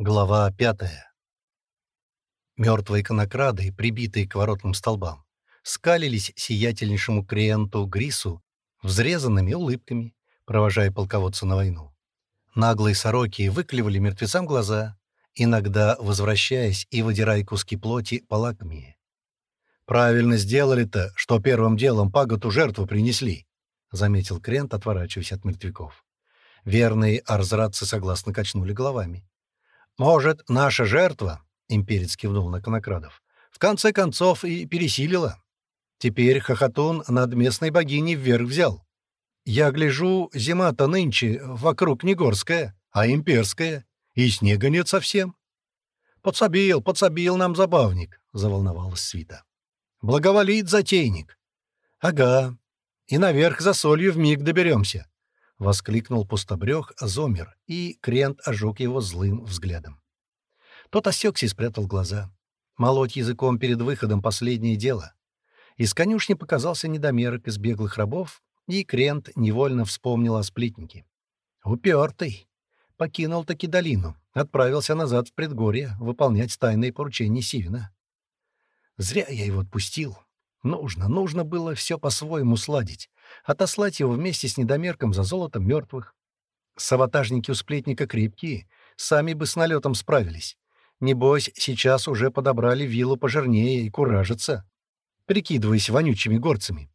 Глава пятая. Мертвые конокрады, прибитые к воротным столбам, скалились сиятельнейшему клиенту Грису взрезанными улыбками, провожая полководца на войну. Наглые сороки выклевали мертвецам глаза, иногда возвращаясь и выдирая куски плоти полакмии. «Правильно сделали-то, что первым делом паготу жертву принесли», — заметил Крент, отворачиваясь от мертвяков. Верные арзратцы согласно качнули головами. «Может, наша жертва?» — имперец кивнул на Конокрадов. «В конце концов и пересилила. Теперь хохотун над местной богиней вверх взял. Я гляжу, зима-то нынче вокруг не горская, а имперская, и снега нет совсем». «Подсобил, подсобил нам забавник», — заволновалась свита. «Благоволит затейник». «Ага. И наверх за солью вмиг доберемся. Воскликнул пустобрех Зомер, и Крент ожег его злым взглядом. Тот осекся и спрятал глаза. Молоть языком перед выходом — последнее дело. Из конюшни показался недомерок из беглых рабов, и Крент невольно вспомнил о сплетнике. «Упертый!» Покинул таки долину, отправился назад в предгорье выполнять тайные поручения Сивина. «Зря я его отпустил. Нужно, нужно было все по-своему сладить. отослать его вместе с недомерком за золотом мертвых. Саботажники у сплетника крепкие, сами бы с налетом справились. Небось, сейчас уже подобрали виллу пожирнее и куражатся, прикидываясь вонючими горцами.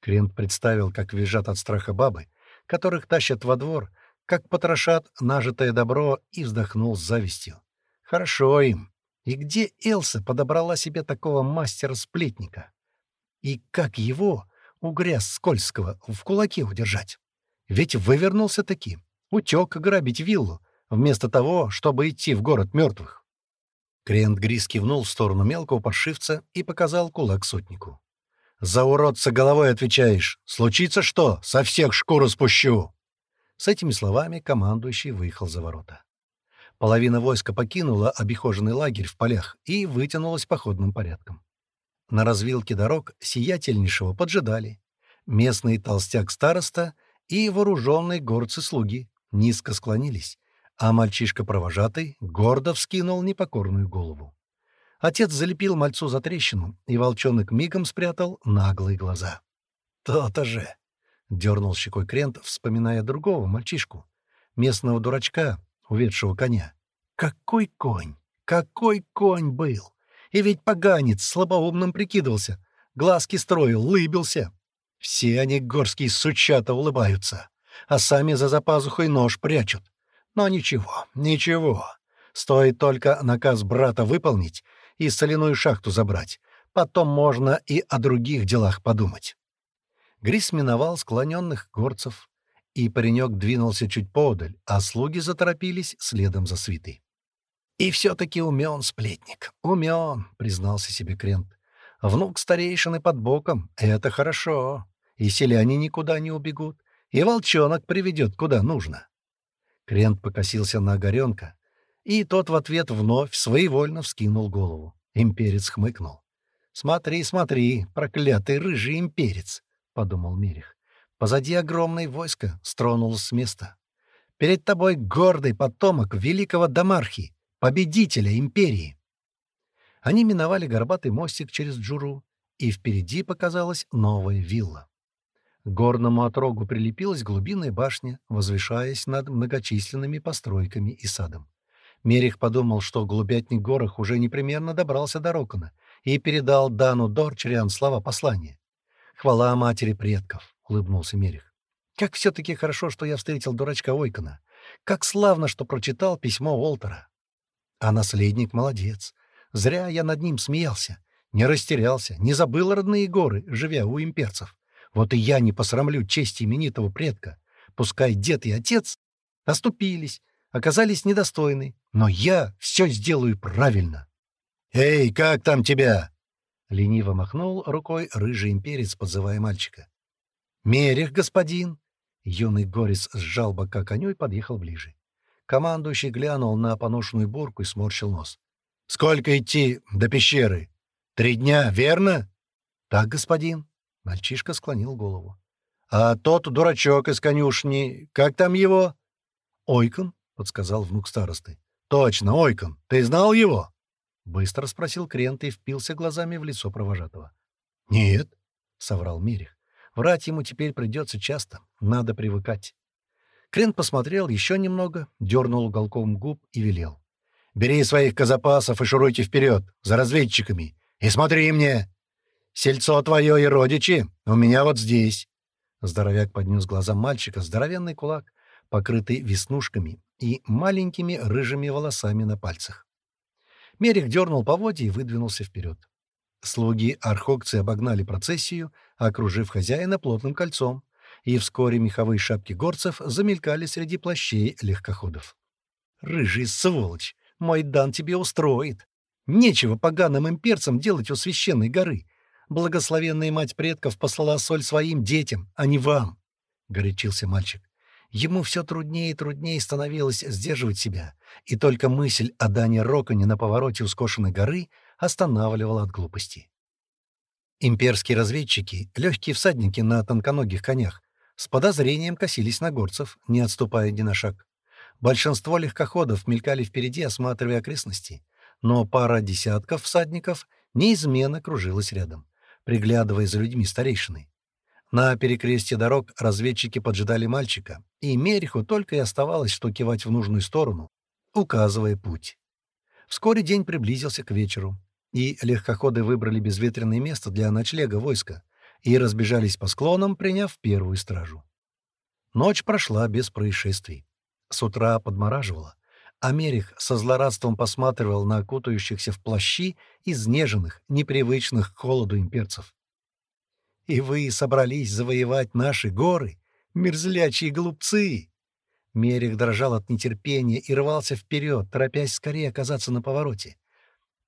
Крент представил, как визжат от страха бабы, которых тащат во двор, как потрошат нажитое добро, и вздохнул с завистью. Хорошо им. И где Элса подобрала себе такого мастера-сплетника? И как его, угряз скользкого в кулаке удержать. Ведь вывернулся таки. Утек грабить виллу, вместо того, чтобы идти в город мертвых. Клиент Грис кивнул в сторону мелкого подшивца и показал кулак сотнику. «За уродца головой отвечаешь! Случится что? Со всех шкуру спущу!» С этими словами командующий выехал за ворота. Половина войска покинула обихоженный лагерь в полях и вытянулась походным порядком. На развилке дорог сиятельнейшего поджидали. Местный толстяк-староста и вооруженные горцы-слуги низко склонились, а мальчишка-провожатый гордо вскинул непокорную голову. Отец залепил мальцу за трещину, и волчонок мигом спрятал наглые глаза. «То-то же!» — дернул щекой Крент, вспоминая другого мальчишку, местного дурачка, уведшего коня. «Какой конь! Какой конь был! И ведь поганец слабоумным прикидывался, глазки строил, лыбился. Все они горские сучата улыбаются, а сами за запазухой нож прячут. Но ничего, ничего. Стоит только наказ брата выполнить и соляную шахту забрать. Потом можно и о других делах подумать. Грис миновал склоненных горцев, и паренек двинулся чуть подаль, а слуги заторопились следом за свитой. И все-таки умен сплетник. Умен, признался себе Крент. Внук старейшины под боком — это хорошо. И селяне никуда не убегут. И волчонок приведет куда нужно. Крент покосился на Огоренка, и тот в ответ вновь своевольно вскинул голову. Имперец хмыкнул. «Смотри, смотри, проклятый рыжий имперец!» — подумал Мирих. «Позади огромное войско стронулось с места. Перед тобой гордый потомок великого Домархи победителя империи. Они миновали горбатый мостик через Джуру, и впереди показалась новая вилла. К горному отрогу прилепилась глубинная башня, возвышаясь над многочисленными постройками и садом. Мерих подумал, что голубятник горах уже непременно добрался до Рокона и передал Дану Дорчериан слова послания. «Хвала матери предков!» — улыбнулся Мерих. «Как все-таки хорошо, что я встретил дурачка Ойкона! Как славно, что прочитал письмо Уолтера!» А наследник молодец. Зря я над ним смеялся. Не растерялся, не забыл родные горы, живя у имперцев. Вот и я не посрамлю честь именитого предка. Пускай дед и отец оступились, оказались недостойны, но я все сделаю правильно. «Эй, как там тебя?» Лениво махнул рукой рыжий имперец, подзывая мальчика. «Мерех, господин!» Юный горец сжал бока коню и подъехал ближе. Командующий глянул на поношенную бурку и сморщил нос. «Сколько идти до пещеры? Три дня, верно?» «Так, господин». Мальчишка склонил голову. «А тот дурачок из конюшни, как там его?» «Ойкон», — подсказал внук старосты. «Точно, Ойкон. Ты знал его?» Быстро спросил Крент и впился глазами в лицо провожатого. «Нет», — соврал Мирих. «Врать ему теперь придется часто. Надо привыкать». Клин посмотрел еще немного, дернул уголком губ и велел. «Бери своих казапасов и шуруйте вперед, за разведчиками, и смотри мне! Сельцо твое и родичи у меня вот здесь!» Здоровяк поднес глаза мальчика, здоровенный кулак, покрытый веснушками и маленькими рыжими волосами на пальцах. Мерик дернул поводья и выдвинулся вперед. Слуги архокцы обогнали процессию, окружив хозяина плотным кольцом — и вскоре меховые шапки горцев замелькали среди плащей легкоходов. «Рыжий сволочь! Мой дан тебе устроит! Нечего поганым имперцам делать у священной горы! Благословенная мать предков послала соль своим детям, а не вам!» — горячился мальчик. Ему все труднее и труднее становилось сдерживать себя, и только мысль о Дане Роконе на повороте у скошенной горы останавливала от глупости. Имперские разведчики, легкие всадники на тонконогих конях, с подозрением косились на горцев, не отступая ни на шаг. Большинство легкоходов мелькали впереди, осматривая окрестности, но пара десятков всадников неизменно кружилась рядом, приглядывая за людьми старейшины. На перекрестье дорог разведчики поджидали мальчика, и Мериху только и оставалось, что кивать в нужную сторону, указывая путь. Вскоре день приблизился к вечеру, и легкоходы выбрали безветренное место для ночлега войска И разбежались по склонам, приняв первую стражу. Ночь прошла без происшествий. С утра подмораживало. Америк со злорадством посматривал на окутающихся в плащи изнеженных, непривычных к холоду имперцев. «И вы собрались завоевать наши горы, мерзлячие глупцы!» Мерик дрожал от нетерпения и рвался вперед, торопясь скорее оказаться на повороте.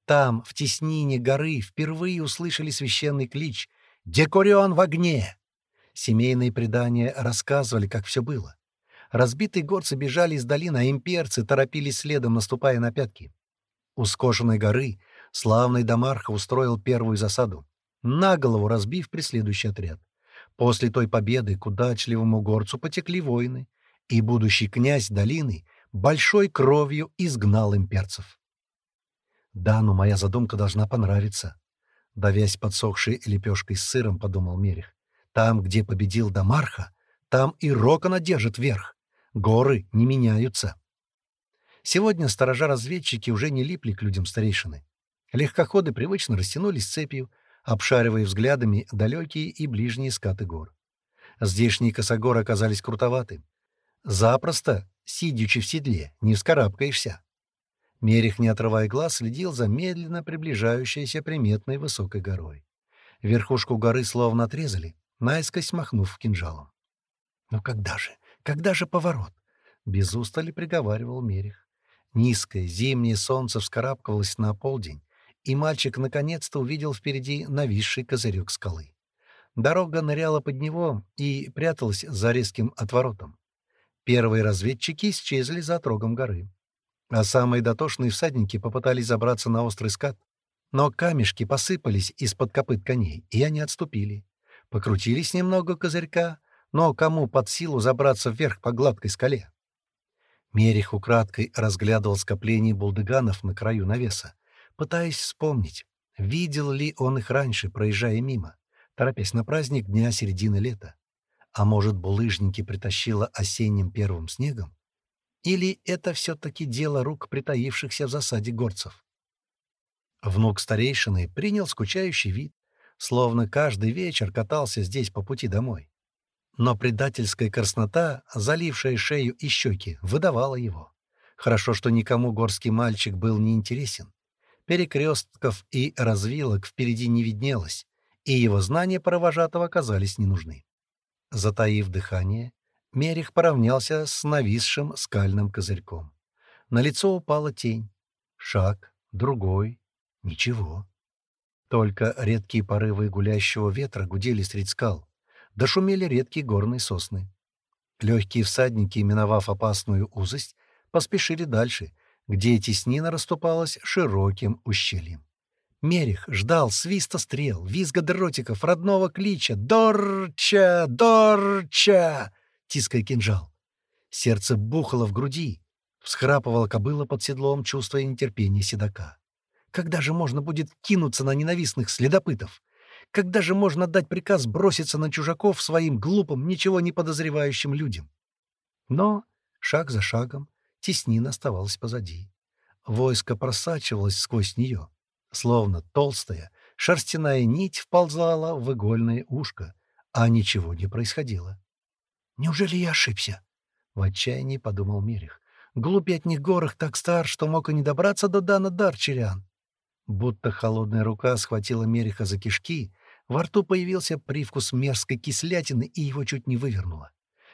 Там, в теснине горы, впервые услышали священный клич, Декорион в огне!» Семейные предания рассказывали, как все было. Разбитые горцы бежали из долины, а имперцы торопились следом, наступая на пятки. У скошенной горы славный Дамарха устроил первую засаду, на голову разбив преследующий отряд. После той победы к удачливому горцу потекли войны, и будущий князь долины большой кровью изгнал имперцев. Да, но моя задумка должна понравиться», Давясь подсохшей лепешкой с сыром, подумал Мерих. Там, где победил Дамарха, там и Рокона держит верх. Горы не меняются. Сегодня сторожа-разведчики уже не липли к людям старейшины. Легкоходы привычно растянулись цепью, обшаривая взглядами далекие и ближние скаты гор. Здешние косогоры оказались крутоваты. Запросто, сидячи в седле, не вскарабкаешься. Мерих, не отрывая глаз, следил за медленно приближающейся приметной высокой горой. Верхушку горы словно отрезали, наискось махнув кинжалом. «Но когда же? Когда же поворот?» — без устали приговаривал Мерих. Низкое зимнее солнце вскарабкивалось на полдень, и мальчик наконец-то увидел впереди нависший козырек скалы. Дорога ныряла под него и пряталась за резким отворотом. Первые разведчики исчезли за отрогом горы. А самые дотошные всадники попытались забраться на острый скат, но камешки посыпались из-под копыт коней, и они отступили. Покрутились немного козырька, но кому под силу забраться вверх по гладкой скале? Мерих украдкой разглядывал скопление булдыганов на краю навеса, пытаясь вспомнить, видел ли он их раньше, проезжая мимо, торопясь на праздник дня середины лета. А может, булыжники притащило осенним первым снегом? Или это все-таки дело рук притаившихся в засаде горцев? Внук старейшины принял скучающий вид, словно каждый вечер катался здесь по пути домой. Но предательская краснота, залившая шею и щеки, выдавала его. Хорошо, что никому горский мальчик был не интересен. Перекрестков и развилок впереди не виднелось, и его знания провожатого оказались не нужны. Затаив дыхание, Мерих поравнялся с нависшим скальным козырьком. На лицо упала тень. Шаг, другой, ничего. Только редкие порывы гулящего ветра гудели средь скал. Дошумели редкие горные сосны. Легкие всадники, миновав опасную узость, поспешили дальше, где теснина расступалась широким ущельем. Мерих ждал свиста стрел, визга дротиков, родного клича «Дорча! Дорча!» тиская кинжал. Сердце бухало в груди. Всхрапывало кобыла под седлом, чувствуя нетерпение седока. Когда же можно будет кинуться на ненавистных следопытов? Когда же можно дать приказ броситься на чужаков своим глупым, ничего не подозревающим людям? Но шаг за шагом теснина оставалась позади. Войско просачивалось сквозь нее. Словно толстая, шерстяная нить вползала в игольное ушко, а ничего не происходило. Неужели я ошибся? В отчаянии подумал Мерих. Глупи от них горах так стар, что мог и не добраться до Дана Дарчериан. Будто холодная рука схватила Мериха за кишки, во рту появился привкус мерзкой кислятины и его чуть не вывернуло.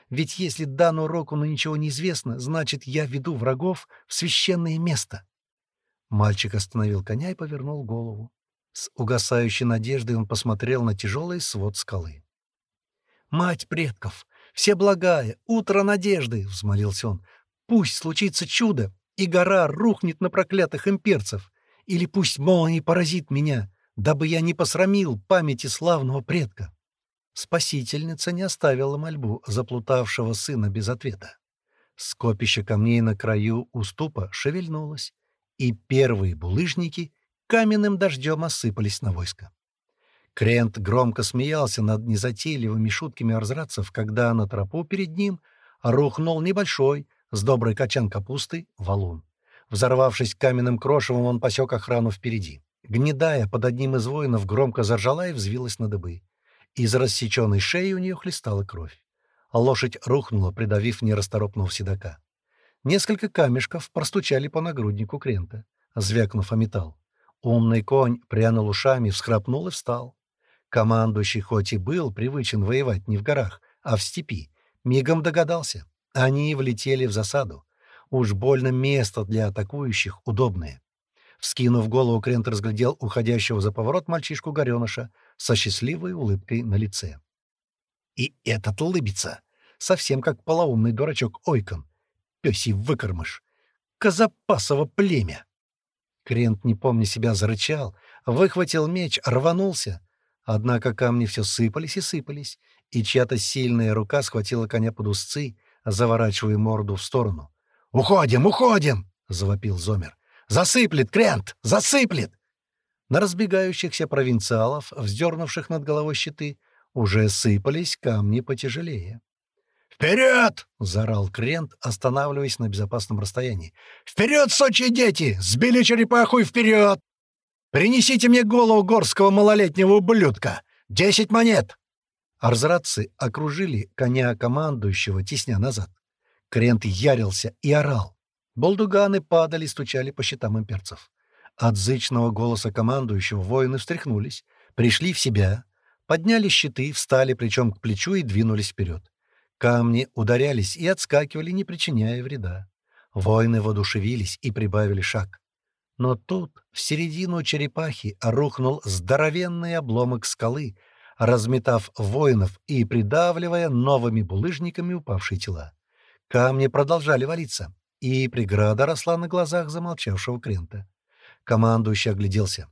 Ведь если Дану Рокуну ничего не известно, значит, я веду врагов в священное место. Мальчик остановил коня и повернул голову. С угасающей надеждой он посмотрел на тяжелый свод скалы. «Мать предков! все благая, утро надежды!» — взмолился он. «Пусть случится чудо, и гора рухнет на проклятых имперцев! Или пусть молния поразит меня, дабы я не посрамил памяти славного предка!» Спасительница не оставила мольбу заплутавшего сына без ответа. Скопище камней на краю уступа шевельнулось, и первые булыжники каменным дождем осыпались на войско. Крент громко смеялся над незатейливыми шутками разрадцев, когда на тропу перед ним рухнул небольшой, с доброй качан капусты, валун. Взорвавшись каменным крошевом, он посек охрану впереди. Гнедая под одним из воинов громко заржала и взвилась на дыбы. Из рассеченной шеи у нее хлестала кровь. лошадь рухнула, придавив нерасторопного седока. Несколько камешков простучали по нагруднику крента, звякнув о металл. Умный конь прянул ушами, всхрапнул и встал. Командующий хоть и был привычен воевать не в горах, а в степи, мигом догадался. Они влетели в засаду. Уж больно место для атакующих удобное. Вскинув голову, Крент разглядел уходящего за поворот мальчишку-гореныша со счастливой улыбкой на лице. И этот лыбится, совсем как полоумный дурачок Ойкон. Пёсий выкормыш. Казапасово племя! Крент, не помня себя, зарычал, выхватил меч, рванулся — Однако камни все сыпались и сыпались, и чья-то сильная рука схватила коня под узцы, заворачивая морду в сторону. «Уходим, уходим!» — завопил Зомер. «Засыплет, крент! Засыплет!» На разбегающихся провинциалов, вздернувших над головой щиты, уже сыпались камни потяжелее. «Вперед!» — заорал Крент, останавливаясь на безопасном расстоянии. «Вперед, сочи дети! Сбили черепаху и вперед!» Принесите мне голову горского малолетнего ублюдка! Десять монет!» Арзратцы окружили коня командующего, тесня назад. Крент ярился и орал. Болдуганы падали и стучали по щитам имперцев. От зычного голоса командующего воины встряхнулись, пришли в себя, подняли щиты, встали плечом к плечу и двинулись вперед. Камни ударялись и отскакивали, не причиняя вреда. Воины воодушевились и прибавили шаг. Но тут в середину черепахи рухнул здоровенный обломок скалы, разметав воинов и придавливая новыми булыжниками упавшие тела. Камни продолжали валиться, и преграда росла на глазах замолчавшего Крента. Командующий огляделся.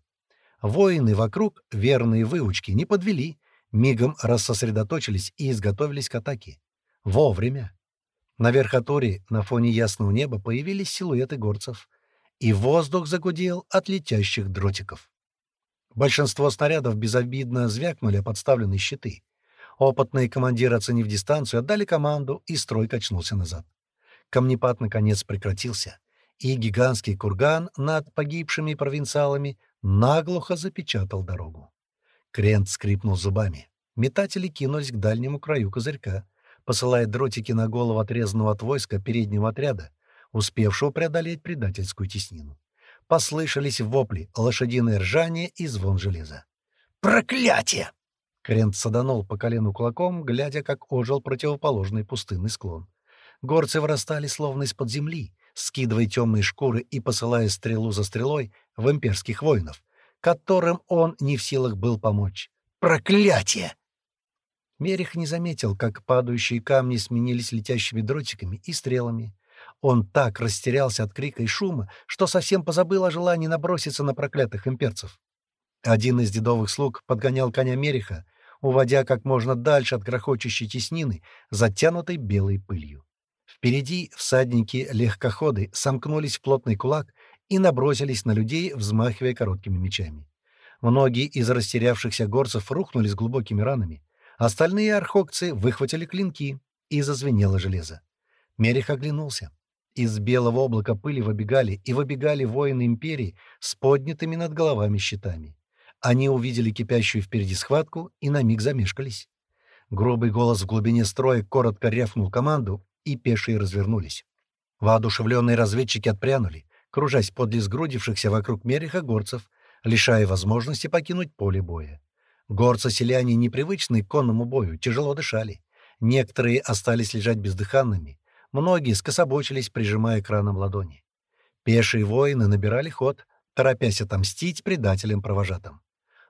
Воины вокруг верные выучки не подвели, мигом рассосредоточились и изготовились к атаке. Вовремя. На верхотуре, на фоне ясного неба, появились силуэты горцев — и воздух загудел от летящих дротиков. Большинство снарядов безобидно звякнули о подставленные щиты. Опытные командиры, оценив дистанцию, отдали команду, и строй качнулся назад. Камнепад, наконец, прекратился, и гигантский курган над погибшими провинциалами наглухо запечатал дорогу. Крент скрипнул зубами. Метатели кинулись к дальнему краю козырька, посылая дротики на голову отрезанного от войска переднего отряда, успевшего преодолеть предательскую теснину. Послышались вопли, лошадиное ржание и звон железа. «Проклятие!» Крент саданул по колену кулаком, глядя, как ожил противоположный пустынный склон. Горцы вырастали словно из-под земли, скидывая темные шкуры и посылая стрелу за стрелой в имперских воинов, которым он не в силах был помочь. «Проклятие!» Мерих не заметил, как падающие камни сменились летящими дротиками и стрелами, он так растерялся от крика и шума, что совсем позабыл о желании наброситься на проклятых имперцев. Один из дедовых слуг подгонял коня Мериха, уводя как можно дальше от грохочущей теснины, затянутой белой пылью. Впереди всадники-легкоходы сомкнулись в плотный кулак и набросились на людей, взмахивая короткими мечами. Многие из растерявшихся горцев рухнули с глубокими ранами. Остальные архокцы выхватили клинки, и зазвенело железо. Мерих оглянулся. Из белого облака пыли выбегали и выбегали воины империи с поднятыми над головами щитами. Они увидели кипящую впереди схватку и на миг замешкались. Грубый голос в глубине строя коротко рявкнул команду, и пешие развернулись. Воодушевленные разведчики отпрянули, кружась подле сгрудившихся вокруг мериха горцев, лишая возможности покинуть поле боя. Горцы-селяне, непривычные к конному бою, тяжело дышали. Некоторые остались лежать бездыханными, Многие скособочились, прижимая краном ладони. Пешие воины набирали ход, торопясь отомстить предателям-провожатым.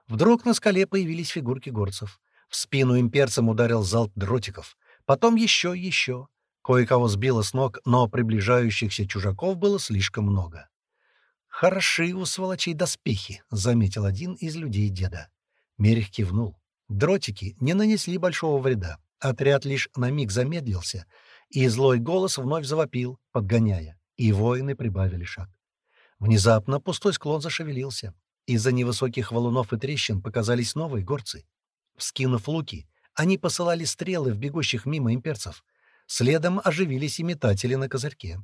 Вдруг на скале появились фигурки горцев. В спину имперцам ударил залп дротиков. Потом еще и еще. Кое-кого сбило с ног, но приближающихся чужаков было слишком много. «Хороши у сволочей доспехи», — заметил один из людей деда. Мерих кивнул. Дротики не нанесли большого вреда. Отряд лишь на миг замедлился, и злой голос вновь завопил, подгоняя, и воины прибавили шаг. Внезапно пустой склон зашевелился. Из-за невысоких валунов и трещин показались новые горцы. Вскинув луки, они посылали стрелы в бегущих мимо имперцев. Следом оживились и метатели на козырьке.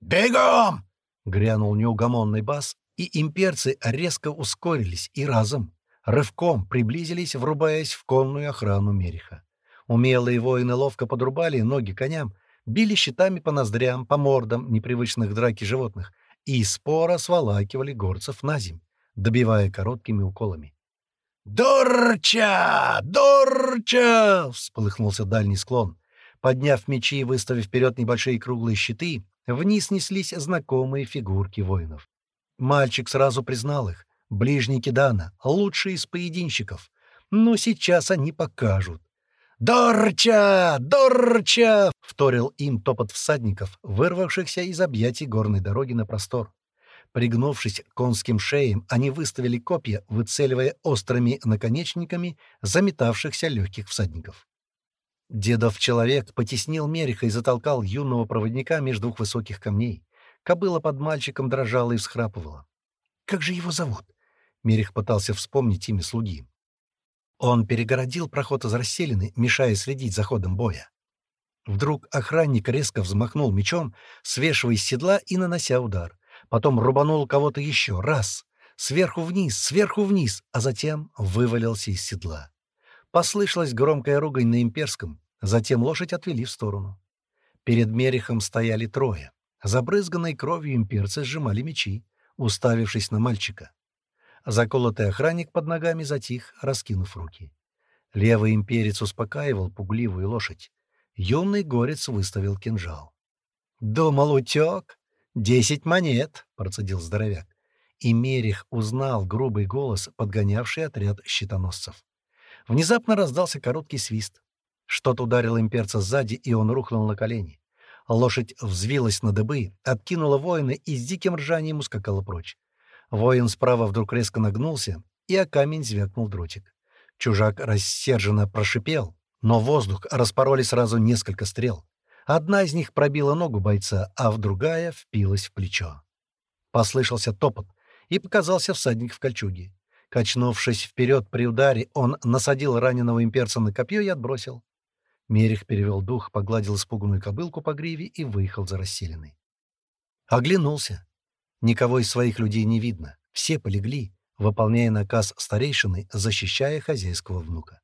«Бегом!» — грянул неугомонный бас, и имперцы резко ускорились и разом, рывком приблизились, врубаясь в конную охрану Мериха. Умелые воины ловко подрубали ноги коням, били щитами по ноздрям, по мордам непривычных драки животных и споро сволакивали горцев на земь, добивая короткими уколами. Дорча, Дорча! всполыхнулся дальний склон. Подняв мечи и выставив вперед небольшие круглые щиты, вниз неслись знакомые фигурки воинов. Мальчик сразу признал их. Ближники Дана, лучшие из поединщиков. Но сейчас они покажут, «Дорча! Дорча!» — вторил им топот всадников, вырвавшихся из объятий горной дороги на простор. Пригнувшись конским шеем, они выставили копья, выцеливая острыми наконечниками заметавшихся легких всадников. Дедов человек потеснил Мериха и затолкал юного проводника между двух высоких камней. Кобыла под мальчиком дрожала и всхрапывала. «Как же его зовут?» Мерих пытался вспомнить имя слуги. Он перегородил проход из расселины, мешая следить за ходом боя. Вдруг охранник резко взмахнул мечом, свешивая с седла и нанося удар. Потом рубанул кого-то еще раз. Сверху вниз, сверху вниз, а затем вывалился из седла. Послышалась громкая ругань на имперском, затем лошадь отвели в сторону. Перед Мерихом стояли трое. Забрызганные кровью имперцы сжимали мечи, уставившись на мальчика. Заколотый охранник под ногами затих, раскинув руки. Левый имперец успокаивал пугливую лошадь. Юный горец выставил кинжал. «Думал, утек. Десять монет!» — процедил здоровяк. И Мерих узнал грубый голос, подгонявший отряд щитоносцев. Внезапно раздался короткий свист. Что-то ударило имперца сзади, и он рухнул на колени. Лошадь взвилась на дыбы, откинула воина и с диким ржанием ускакала прочь. Воин справа вдруг резко нагнулся, и о камень звякнул дротик. Чужак рассерженно прошипел, но воздух распороли сразу несколько стрел. Одна из них пробила ногу бойца, а в другая впилась в плечо. Послышался топот, и показался всадник в кольчуге. Качнувшись вперед при ударе, он насадил раненого имперца на копье и отбросил. Мерих перевел дух, погладил испуганную кобылку по гриве и выехал за расселенной. Оглянулся. Никого из своих людей не видно. Все полегли, выполняя наказ старейшины, защищая хозяйского внука.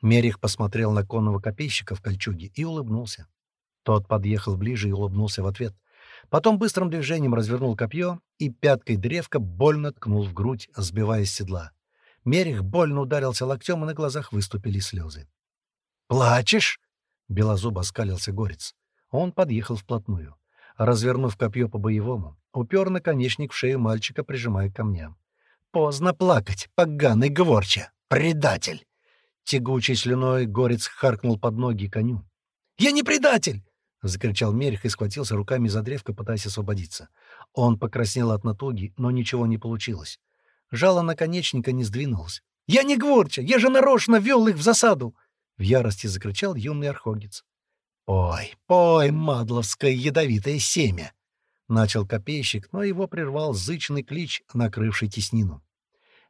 Мерих посмотрел на конного копейщика в кольчуге и улыбнулся. Тот подъехал ближе и улыбнулся в ответ. Потом быстрым движением развернул копье и пяткой древко больно ткнул в грудь, сбивая с седла. Мерих больно ударился локтем, и на глазах выступили слезы. «Плачешь?» — белозуб оскалился горец. Он подъехал вплотную. Развернув копье по-боевому, упер наконечник в шею мальчика, прижимая камням. «Поздно плакать, поганый гворча! Предатель!» Тягучей слюной горец харкнул под ноги коню. «Я не предатель!» — закричал Мерих и схватился руками за древко, пытаясь освободиться. Он покраснел от натуги, но ничего не получилось. Жало наконечника не сдвинулось. «Я не гворча! Я же нарочно вел их в засаду!» — в ярости закричал юный архогец. Ой, ой, мадловское ядовитое семя!» начал копейщик, но его прервал зычный клич, накрывший теснину.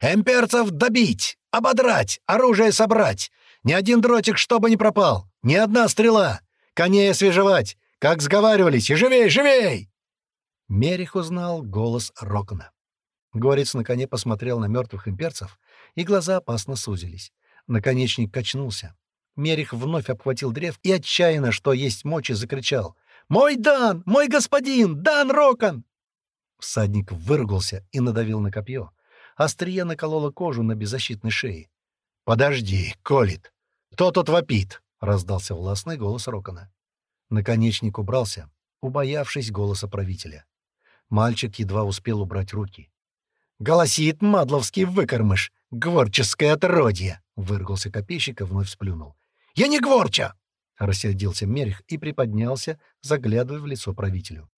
«Эмперцев добить! Ободрать! Оружие собрать! Ни один дротик, чтобы не пропал! Ни одна стрела! Коней освежевать! Как сговаривались! И живей, живей!» Мерих узнал голос Рокона. Горец на коне посмотрел на мертвых имперцев, и глаза опасно сузились. Наконечник качнулся. Мерих вновь обхватил древ и отчаянно, что есть мочи, закричал — «Мой Дан! Мой господин! Дан Рокон!» Всадник выругался и надавил на копье. Острие накололо кожу на беззащитной шее. «Подожди, Колит! Кто тут вопит?» — раздался властный голос Рокона. Наконечник убрался, убоявшись голоса правителя. Мальчик едва успел убрать руки. «Голосит мадловский выкормыш! Гворческое отродье!» — выргался копейщик и вновь сплюнул. «Я не Гворча!» — рассердился Мерих и приподнялся, заглядывая в лицо правителю.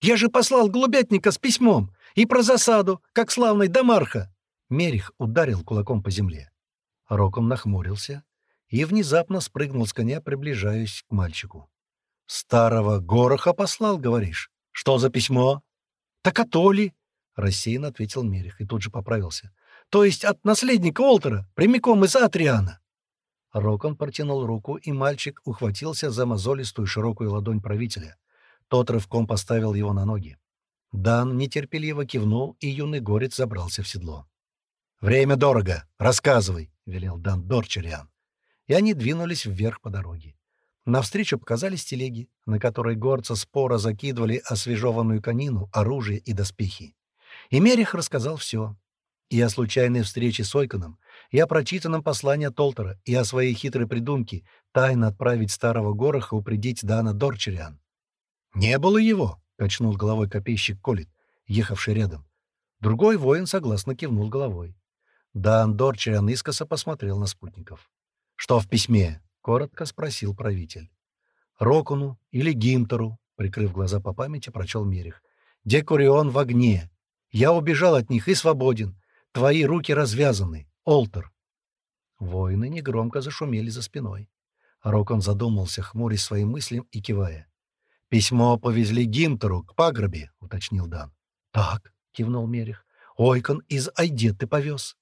«Я же послал Голубятника с письмом! И про засаду, как славный Дамарха!» Мерих ударил кулаком по земле. Роком нахмурился и внезапно спрыгнул с коня, приближаясь к мальчику. «Старого гороха послал, говоришь? Что за письмо?» «Так от Оли!» — рассеянно ответил Мерих и тут же поправился. «То есть от наследника Олтера, прямиком из Атриана!» Рокон протянул руку, и мальчик ухватился за мозолистую широкую ладонь правителя. Тот рывком поставил его на ноги. Дан нетерпеливо кивнул, и юный горец забрался в седло. «Время дорого! Рассказывай!» — велел Дан Дорчериан. И они двинулись вверх по дороге. Навстречу показались телеги, на которые горца спора закидывали освежеванную конину, оружие и доспехи. И Мерих рассказал все. И о случайной встрече с Ойконом, я прочитанным послание Толтера и о своей хитрой придумке тайно отправить старого гороха упредить Дана Дорчериан. «Не было его!» — качнул головой копейщик Колит, ехавший рядом. Другой воин согласно кивнул головой. Дан Дорчериан искоса посмотрел на спутников. «Что в письме?» — коротко спросил правитель. «Рокуну или Гимтору?» — прикрыв глаза по памяти, прочел Мерих. «Декурион в огне. Я убежал от них и свободен. Твои руки развязаны. Олтер. Воины негромко зашумели за спиной. Рокон задумался, хмурясь своим мыслям и кивая. «Письмо повезли Гимтеру к пагробе», — уточнил Дан. «Так», — кивнул Мерих, — «Ойкон из Айдеты повез».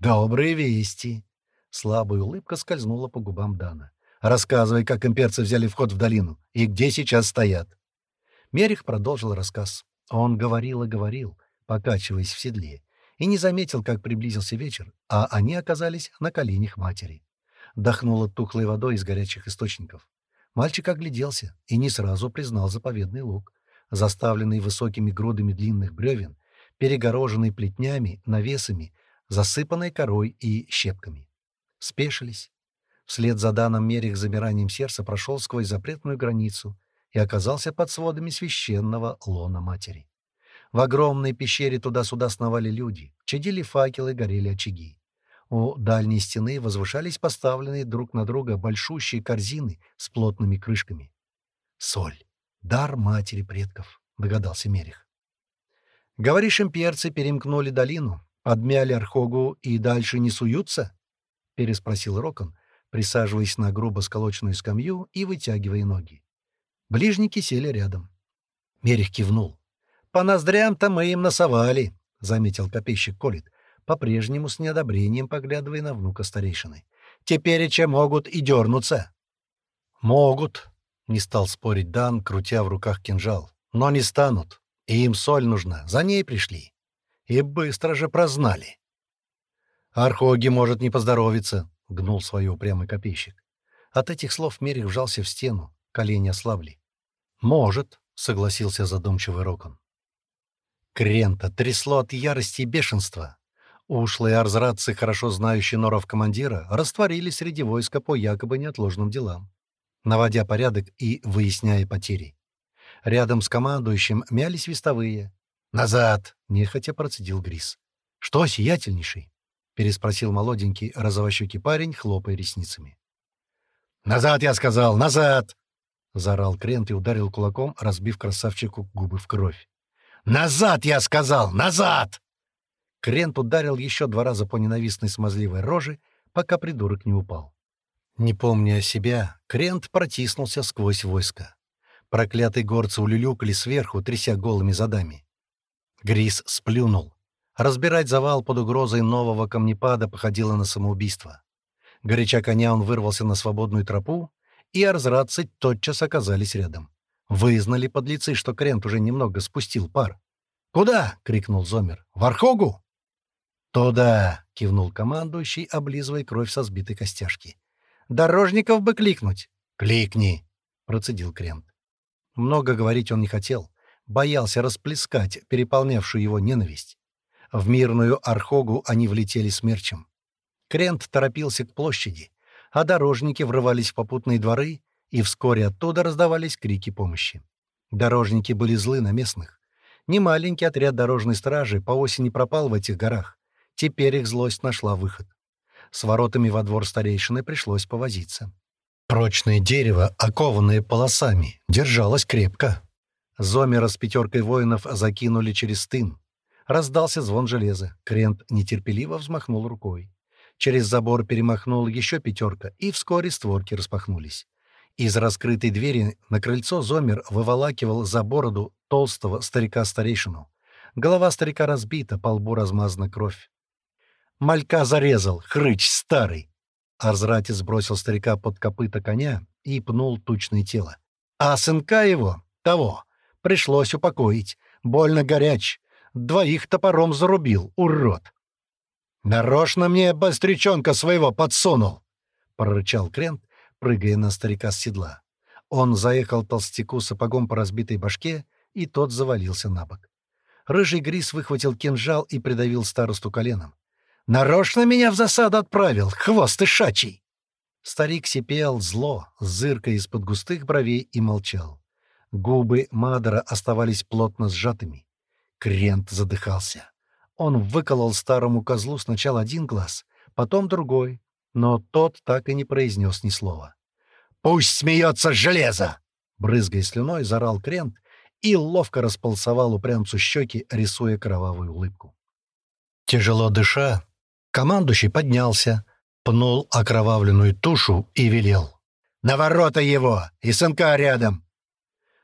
«Добрые вести!» — слабая улыбка скользнула по губам Дана. «Рассказывай, как имперцы взяли вход в долину и где сейчас стоят». Мерих продолжил рассказ. Он говорил и говорил, покачиваясь в седле, и не заметил, как приблизился вечер, а они оказались на коленях матери. Дохнуло тухлой водой из горячих источников. Мальчик огляделся и не сразу признал заповедный луг, заставленный высокими грудами длинных бревен, перегороженный плетнями, навесами, засыпанной корой и щепками. Спешились. Вслед за данным Мерих замиранием сердца прошел сквозь запретную границу и оказался под сводами священного лона матери. В огромной пещере туда-сюда сновали люди, чадили факелы, горели очаги. У дальней стены возвышались поставленные друг на друга большущие корзины с плотными крышками. «Соль. Дар матери предков», — догадался Мерих. «Говоришь, имперцы перемкнули долину, обмяли Архогу и дальше не суются?» — переспросил Рокон, присаживаясь на грубо сколоченную скамью и вытягивая ноги. Ближники сели рядом. Мерих кивнул. «По ноздрям-то мы им носовали», — заметил копейщик Колит, по-прежнему с неодобрением поглядывая на внука старейшины. «Теперь че могут и дернуться». «Могут», — не стал спорить Дан, крутя в руках кинжал. «Но не станут. И им соль нужна. За ней пришли. И быстро же прознали». «Архоги может не поздоровиться», — гнул свое упрямый копейщик. От этих слов Мерих вжался в стену, колени ослабли. «Может», — согласился задумчивый Рокон. Крента трясло от ярости и бешенства. Ушлые арзрацы, хорошо знающие норов командира, растворились среди войска по якобы неотложным делам, наводя порядок и выясняя потери. Рядом с командующим мялись вестовые. «Назад!» — нехотя процедил Грис. «Что, сиятельнейший?» — переспросил молоденький розовощекий парень, хлопая ресницами. «Назад, я сказал! Назад!» — заорал Крент и ударил кулаком, разбив красавчику губы в кровь. «Назад, я сказал! Назад!» Крент ударил еще два раза по ненавистной смазливой роже, пока придурок не упал. Не помня себя, Крент протиснулся сквозь войско. Проклятые горцы улюлюкали сверху, тряся голыми задами. Грис сплюнул. Разбирать завал под угрозой нового камнепада походило на самоубийство. Горяча коня он вырвался на свободную тропу, и арзрадцы тотчас оказались рядом. Вызнали подлецы, что Крент уже немного спустил пар. «Куда?» — крикнул Зомер. «В Архогу?» «Туда!» — кивнул командующий, облизывая кровь со сбитой костяшки. Дорожников бы кликнуть. Кликни, процедил Крент. Много говорить он не хотел. Боялся расплескать переполнявшую его ненависть. В мирную Архогу они влетели смерчем. Крент торопился к площади, а дорожники врывались в попутные дворы, и вскоре оттуда раздавались крики помощи. Дорожники были злы на местных. Немаленький отряд дорожной стражи по осени пропал в этих горах. Теперь их злость нашла выход. С воротами во двор старейшины пришлось повозиться. Прочное дерево, окованное полосами, держалось крепко. Зомера с пятеркой воинов закинули через стын. Раздался звон железа. Крент нетерпеливо взмахнул рукой. Через забор перемахнула еще пятерка, и вскоре створки распахнулись. Из раскрытой двери на крыльцо Зомер выволакивал за бороду толстого старика-старейшину. Голова старика разбита, по лбу размазана кровь. «Малька зарезал, хрыч старый!» Арзрати сбросил старика под копыта коня и пнул тучное тело. «А сынка его, того, пришлось упокоить. Больно горяч. Двоих топором зарубил, урод!» «Нарочно мне бастричонка своего подсунул!» — прорычал Крент прыгая на старика с седла. Он заехал толстяку сапогом по разбитой башке и тот завалился на бок. Рыжий Грис выхватил кинжал и придавил старосту коленом. «Нарочно меня в засаду отправил, хвост и Старик сипел зло, зыркая из-под густых бровей и молчал. Губы Мадера оставались плотно сжатыми. Крент задыхался. Он выколол старому козлу сначала один глаз, потом другой, но тот так и не произнес ни слова. «Пусть смеется железо!» Брызгая слюной, зарал Крент и ловко располосовал упрямцу щеки, рисуя кровавую улыбку. Тяжело дыша, командующий поднялся, пнул окровавленную тушу и велел. «На ворота его! И сынка рядом!»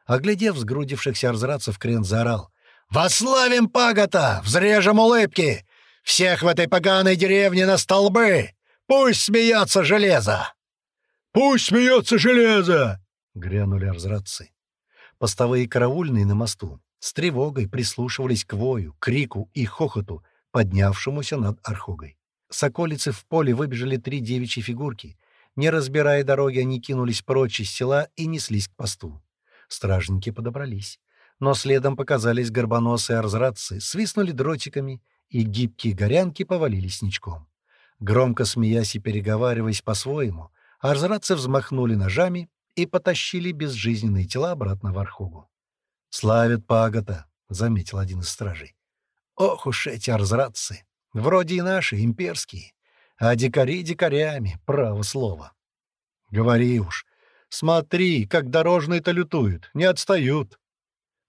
Оглядев сгрудившихся арзрацев, Крент заорал. «Вославим пагота! Взрежем улыбки! Всех в этой поганой деревне на столбы! Пусть смеется железо!» «Пусть смеется железо!» — грянули арзрацы. Постовые караульные на мосту с тревогой прислушивались к вою, крику и хохоту, поднявшемуся над Архогой. С околицы в поле выбежали три девичьи фигурки. Не разбирая дороги, они кинулись прочь из села и неслись к посту. Стражники подобрались. Но следом показались горбоносые арзратцы, свистнули дротиками, и гибкие горянки повалились ничком. Громко смеясь и переговариваясь по-своему, арзратцы взмахнули ножами и потащили безжизненные тела обратно в Архугу. «Славят Пагота», — заметил один из стражей. «Ох уж эти арзратцы! Вроде и наши, имперские. А дикари дикарями, право слово. Говори уж. Смотри, как дорожные-то лютуют, не отстают.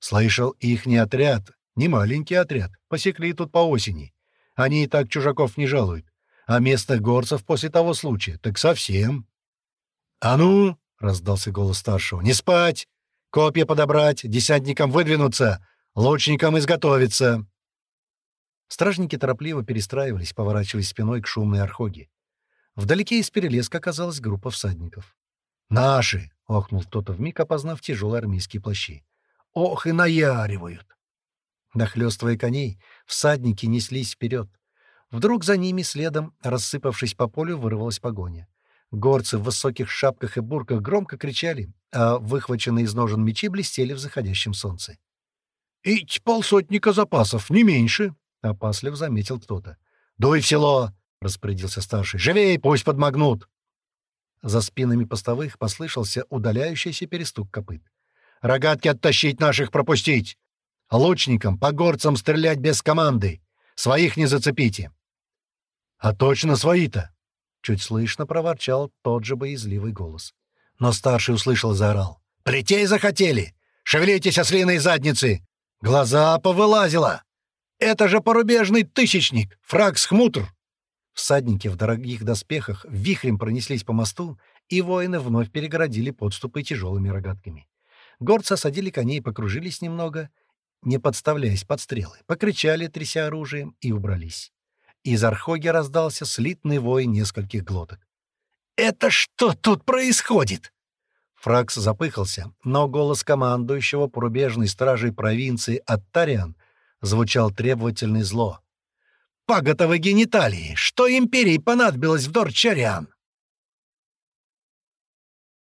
Слышал, их не отряд, не маленький отряд, посекли тут по осени. Они и так чужаков не жалуют. а местных горцев после того случая так совсем. «А ну!» — раздался голос старшего. «Не спать! Копья подобрать, десятникам выдвинуться, лучникам изготовиться!» Стражники торопливо перестраивались, поворачивались спиной к шумной архоге. Вдалеке из перелеска оказалась группа всадников. «Наши!» — охнул кто-то вмиг, опознав тяжелые армейские плащи. «Ох и наяривают!» Нахлёстывая коней, всадники неслись вперед. Вдруг за ними следом, рассыпавшись по полю, вырвалась погоня. Горцы в высоких шапках и бурках громко кричали, а выхваченные из ножен мечи блестели в заходящем солнце. «Ить полсотни запасов, не меньше!» — опаслив заметил кто-то. «Дуй в село!» — распорядился старший. «Живей, пусть подмогнут!» За спинами постовых послышался удаляющийся перестук копыт. «Рогатки оттащить наших пропустить! Лучникам, по горцам стрелять без команды! Своих не зацепите!» «А точно свои-то!» — чуть слышно проворчал тот же боязливый голос. Но старший услышал и заорал. «Плетей захотели! Шевелитесь, ослиные задницы! Глаза повылазило!» Это же порубежный тысячник, фраг Схмутр!» Всадники в дорогих доспехах вихрем пронеслись по мосту и воины вновь перегородили подступы Из Архоги раздался слитный вой нескольких глоток. «Это что тут происходит?» Фракс запыхался, но голос командующего порубежной стражей провинции Аттариан звучал требовательно и зло. «Паготовы гениталии! Что империи понадобилось в Дорчариан?»